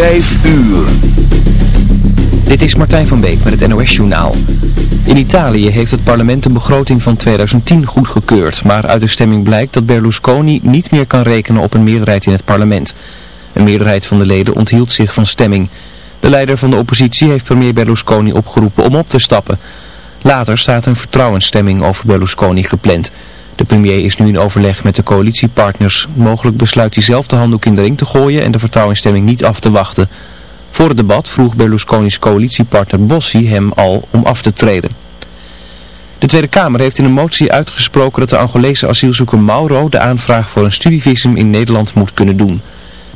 Vijf uur. Dit is Martijn van Beek met het NOS-journaal. In Italië heeft het parlement de begroting van 2010 goedgekeurd, maar uit de stemming blijkt dat Berlusconi niet meer kan rekenen op een meerderheid in het parlement. Een meerderheid van de leden onthield zich van stemming. De leider van de oppositie heeft premier Berlusconi opgeroepen om op te stappen. Later staat een vertrouwensstemming over Berlusconi gepland. De premier is nu in overleg met de coalitiepartners. Mogelijk besluit hij zelf de handdoek in de ring te gooien en de vertrouwensstemming niet af te wachten. Voor het debat vroeg Berlusconi's coalitiepartner Bossi hem al om af te treden. De Tweede Kamer heeft in een motie uitgesproken dat de Angolese asielzoeker Mauro de aanvraag voor een studievisum in Nederland moet kunnen doen.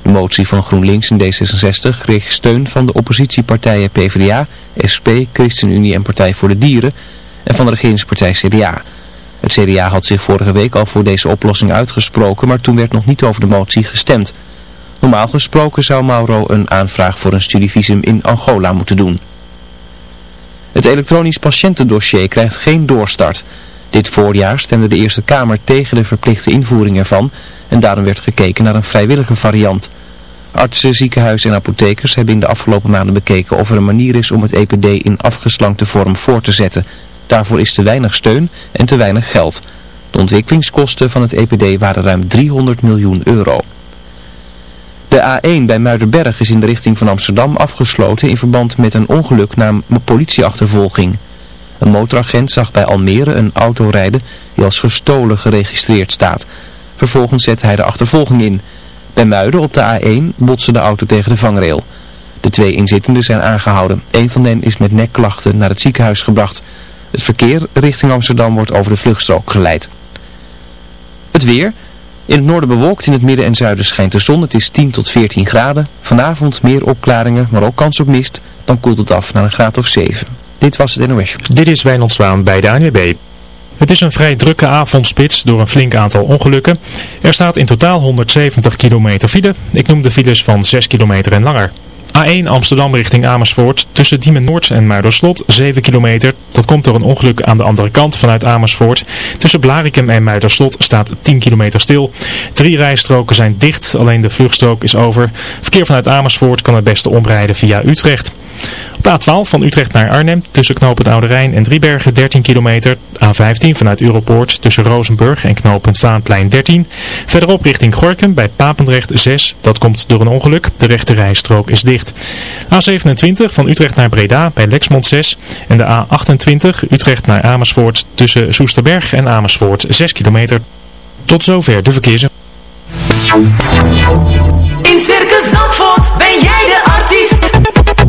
De motie van GroenLinks en D66 kreeg steun van de oppositiepartijen PvdA, SP, ChristenUnie en Partij voor de Dieren en van de regeringspartij CDA. Het CDA had zich vorige week al voor deze oplossing uitgesproken, maar toen werd nog niet over de motie gestemd. Normaal gesproken zou Mauro een aanvraag voor een studievisum in Angola moeten doen. Het elektronisch patiëntendossier krijgt geen doorstart. Dit voorjaar stemde de Eerste Kamer tegen de verplichte invoering ervan en daarom werd gekeken naar een vrijwillige variant. Artsen, ziekenhuizen en apothekers hebben in de afgelopen maanden bekeken of er een manier is om het EPD in afgeslankte vorm voor te zetten. Daarvoor is te weinig steun en te weinig geld. De ontwikkelingskosten van het EPD waren ruim 300 miljoen euro. De A1 bij Muiderberg is in de richting van Amsterdam afgesloten in verband met een ongeluk na een politieachtervolging. Een motoragent zag bij Almere een auto rijden die als gestolen geregistreerd staat. Vervolgens zette hij de achtervolging in. Bij Muiden op de A1 botste de auto tegen de vangrail. De twee inzittenden zijn aangehouden. Een van hen is met nekklachten naar het ziekenhuis gebracht. Het verkeer richting Amsterdam wordt over de vluchtstrook geleid. Het weer. In het noorden bewolkt, in het midden en zuiden schijnt de zon. Het is 10 tot 14 graden. Vanavond meer opklaringen, maar ook kans op mist. Dan koelt het af naar een graad of 7. Dit was het NOS. Dit is Wijnald Zwaan bij de ANWB. Het is een vrij drukke avondspits door een flink aantal ongelukken. Er staat in totaal 170 kilometer file. Ik noem de files van 6 kilometer en langer. A1 Amsterdam richting Amersfoort tussen Diemen Noord en Muiderslot 7 kilometer. Dat komt door een ongeluk aan de andere kant vanuit Amersfoort. Tussen Blarikum en Muiderslot staat 10 kilometer stil. Drie rijstroken zijn dicht, alleen de vluchtstrook is over. Verkeer vanuit Amersfoort kan het beste omrijden via Utrecht. Op de A12 van Utrecht naar Arnhem tussen knooppunt Oude Rijn en Driebergen 13 kilometer. A15 vanuit Europoort tussen Rozenburg en knooppunt Vaanplein 13. Verderop richting Gorkum bij Papendrecht 6. Dat komt door een ongeluk. De rechte rijstrook is dicht. A27 van Utrecht naar Breda bij Lexmond 6. En de A28 Utrecht naar Amersfoort tussen Soesterberg en Amersfoort 6 kilometer. Tot zover de verkeers. In Circus Zandvoort ben jij de artiest.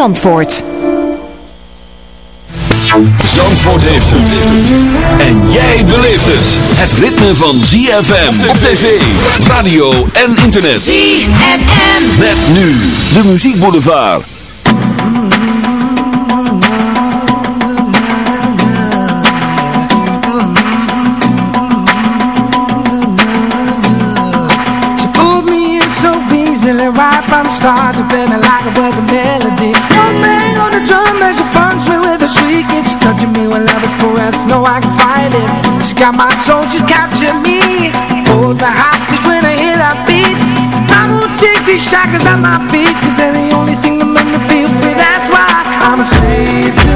Zandvoort. Zandvoort heeft het. En jij beleeft het. Het ritme van ZFM op tv, radio en internet. ZFM. Met nu de muziekboulevard. She pulled me in so easily right from the start To play me like it was a melody One bang on as she funks me with a shriek It's touching me when love is caressed No I can fight it. She got my soldiers capture me. Hold the hostage when I hear that beat. I won't take these shackles at my feet Cause they're the only thing that make me feel free That's why I'm a slave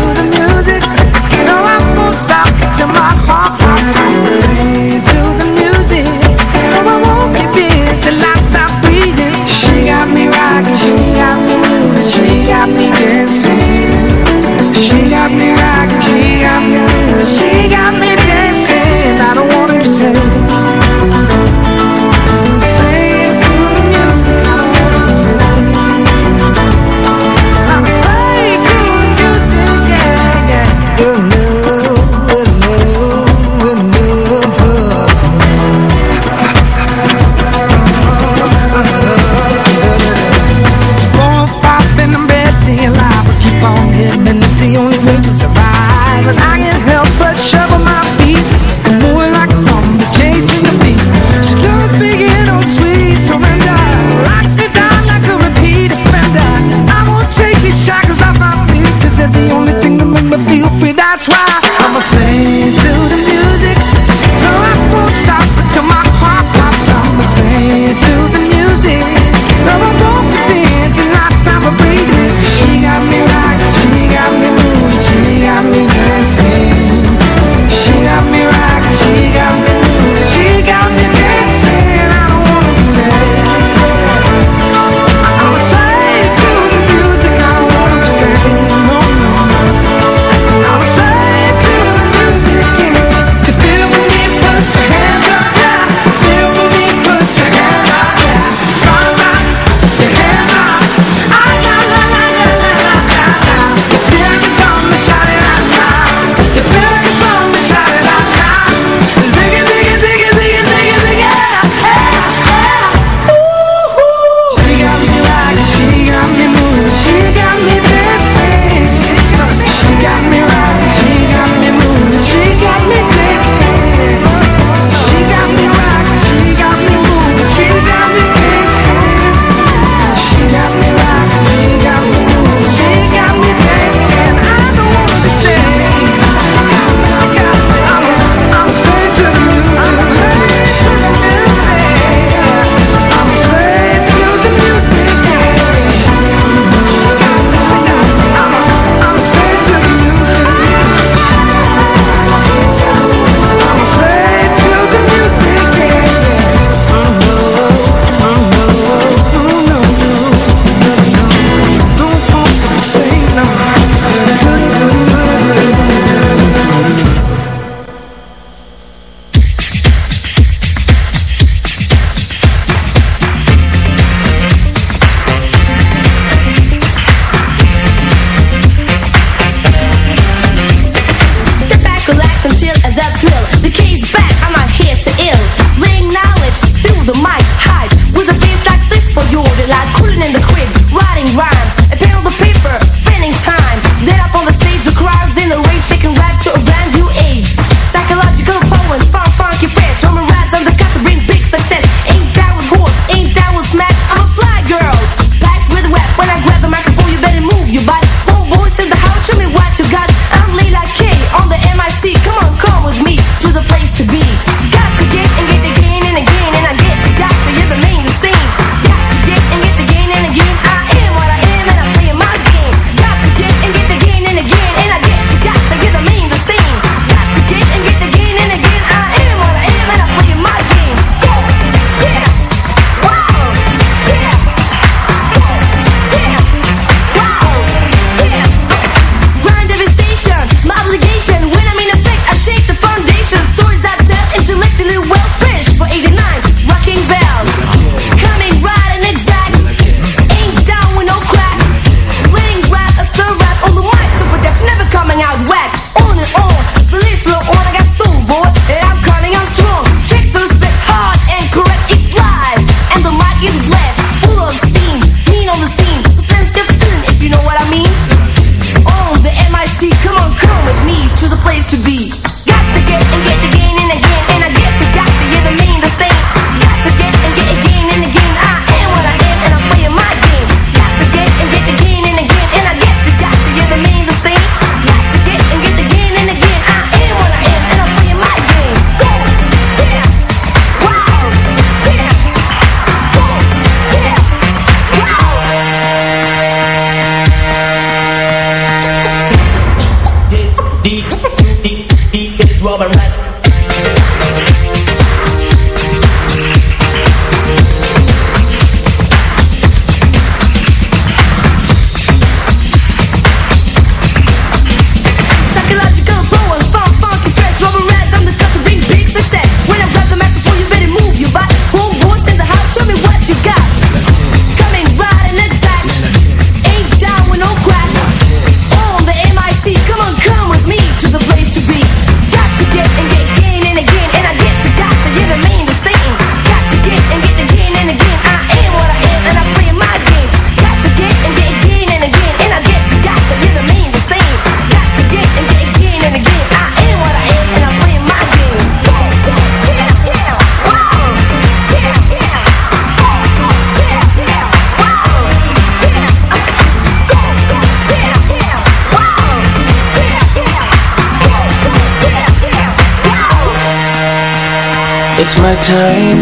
It's my time,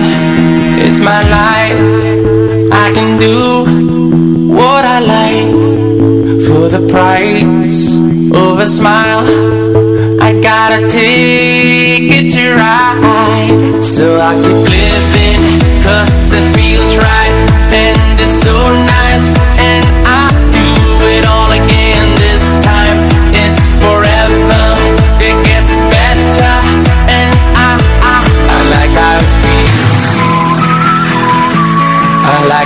it's my life. I can do what I like for the price of a smile. I got a ticket to ride, so I keep living, cause it feels right, and it's so nice,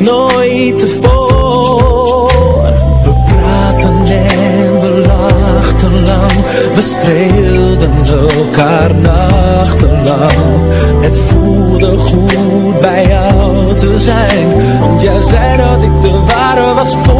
nooit tevoren. We praten en we lachten lang. We streelden elkaar nachtenlang. Het voelde goed bij jou te zijn. Want jij zei dat ik de ware was. voor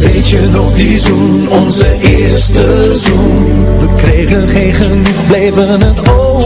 Weet je nog die zoen, onze eerste zoen? We kregen geen genoeg, bleven het overdoen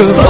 te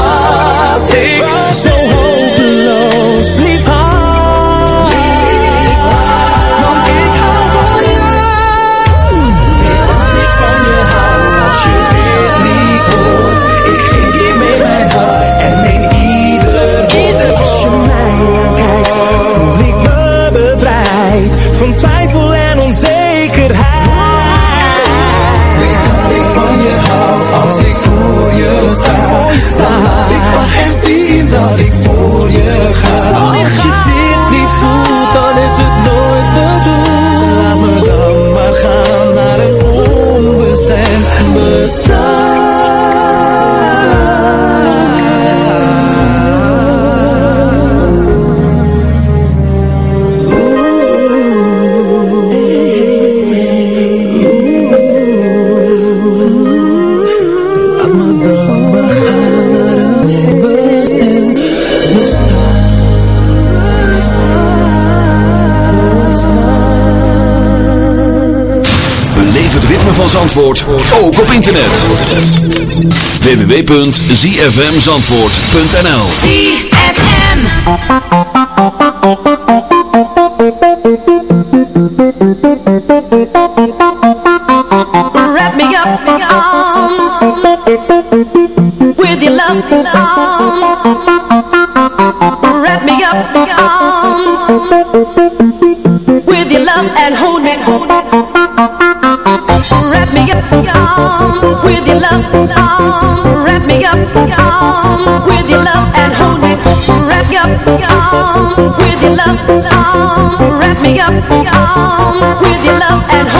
Zandvoort ook op internet. www.zfmzandvoort.nl ZFM. Wrap me up um, with your love. Wrap me up um, with your love and hold me. Wrap me um, with your love. Um, wrap me up with your love and hold me. Wrap me up um, with your love. Um, wrap me up um, with your love and hold me.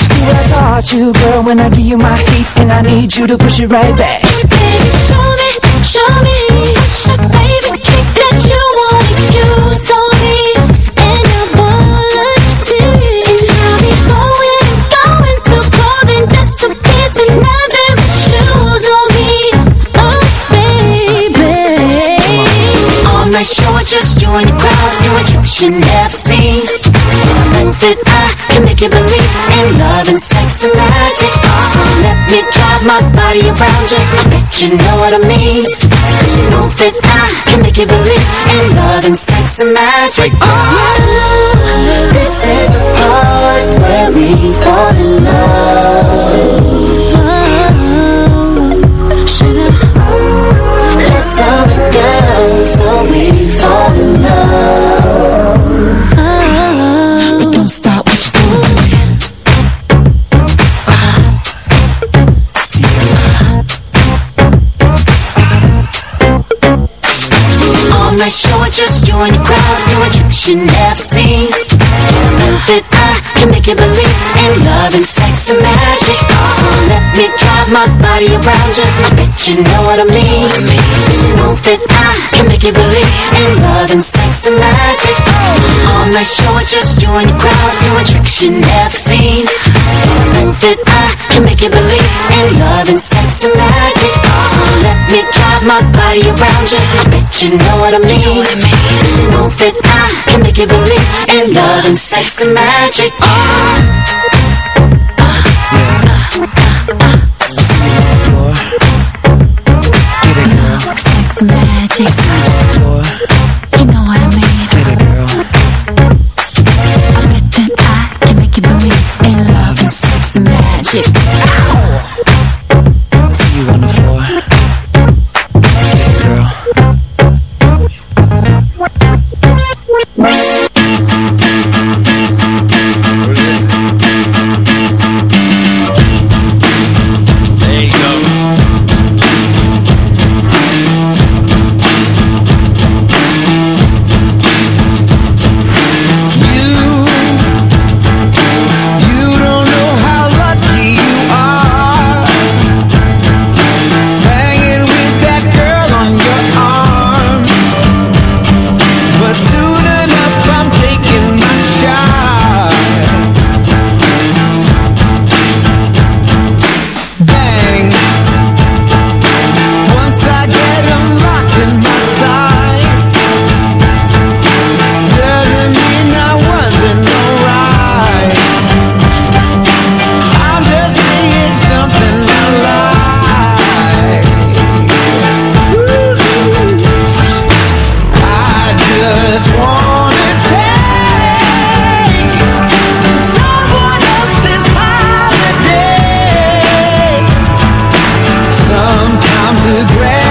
I taught you, girl. When I give you my heat, and I need you to push it right back. Baby, show me, show me your favorite trick that you want to use on me. And I volunteer, and I'll be going, going to golden disappears, and nothing but shoes on me. Oh, baby. All night show, just you and your crowd, you never seen. Think Uh, you believe in love and sex and magic. So let me drive my body around you. I bet you know what I mean. You know that I uh, can make you believe in love and sex and magic. Oh, this is the where we fall in love. Sugar, let's slow it down so we fall in love. Just you and your crowd doing tricks you never seen. Think that I can make you believe in love and sex and magic. So let me drive my body around you. I bet you know what I mean. You know that I can make you believe in love and sex and magic. All night show, it's just you and your crowd doing tricks you never seen. Think that I can make you believe in love and sex and magic. So let me drive my body around you. I bet you know what I mean. Cause you know that I can make you believe in love and sex uh-huh. and magic. Sex and magic. You know what I the grass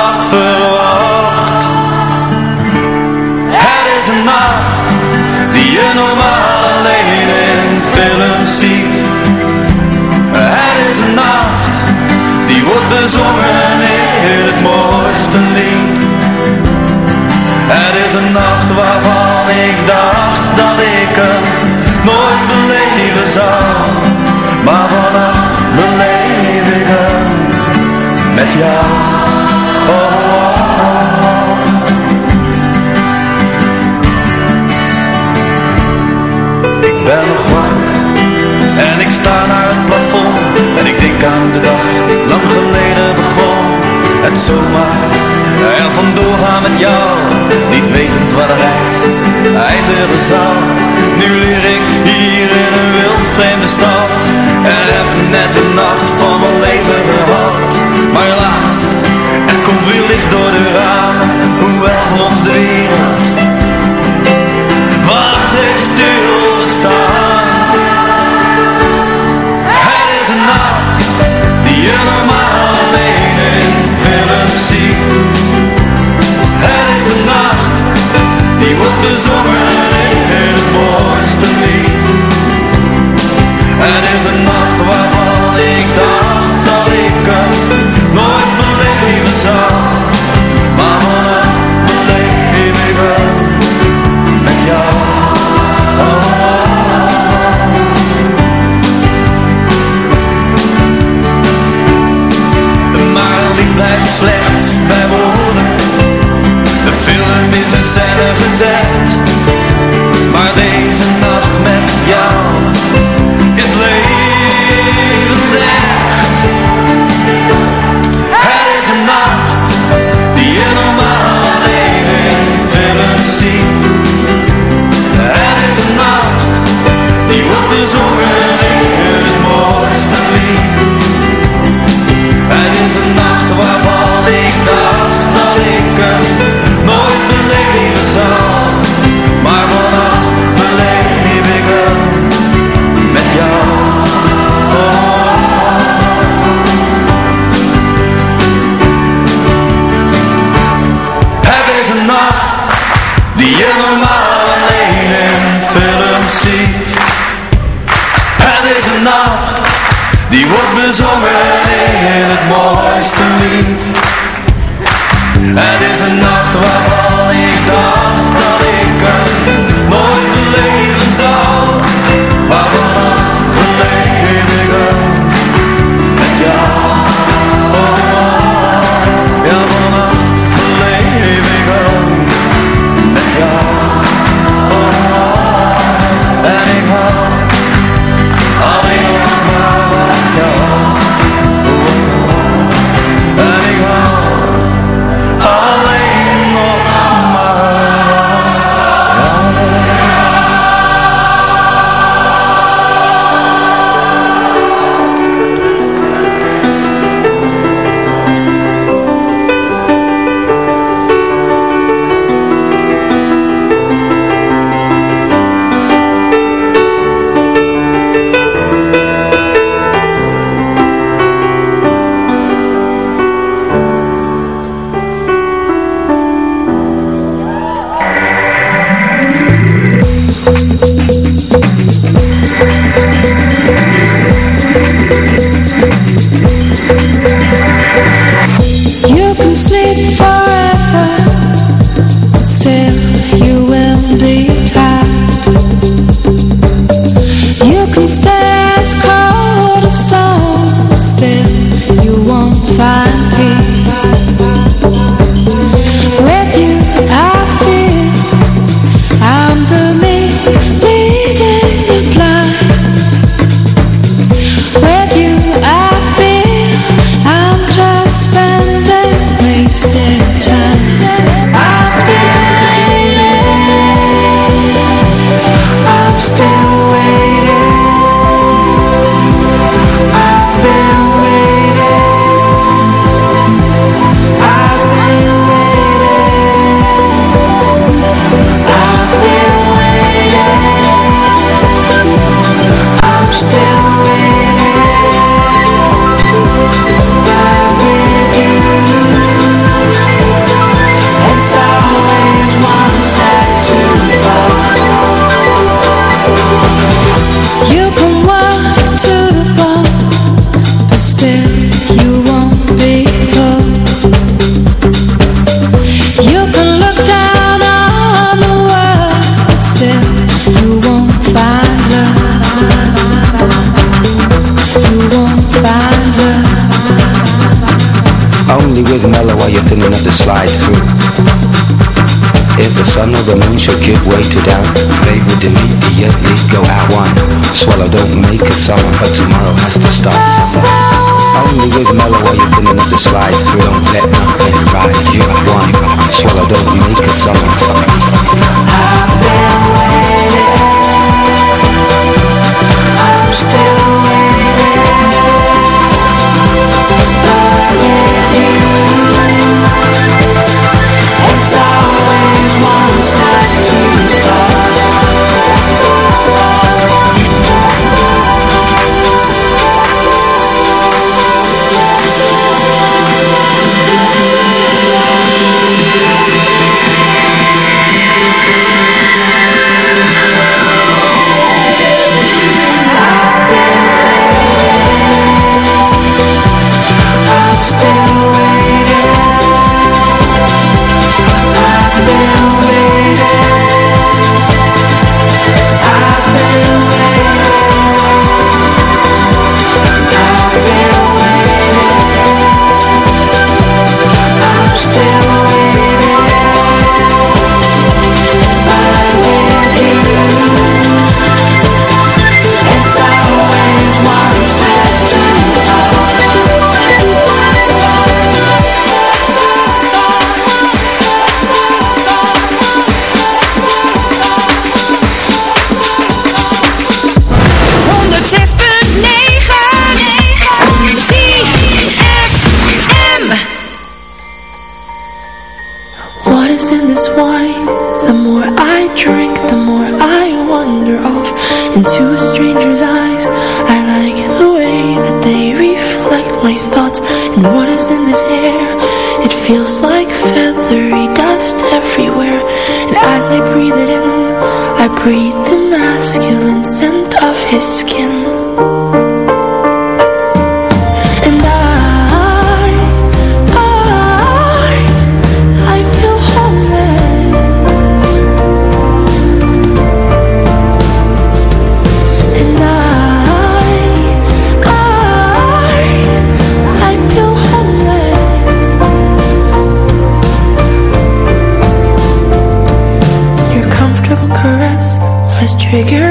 the sun, but tomorrow has to start somewhere. Only with mellow are you bringing up the slide Through, don't let nothing ride You. Have one, swallow, don't make a song. figure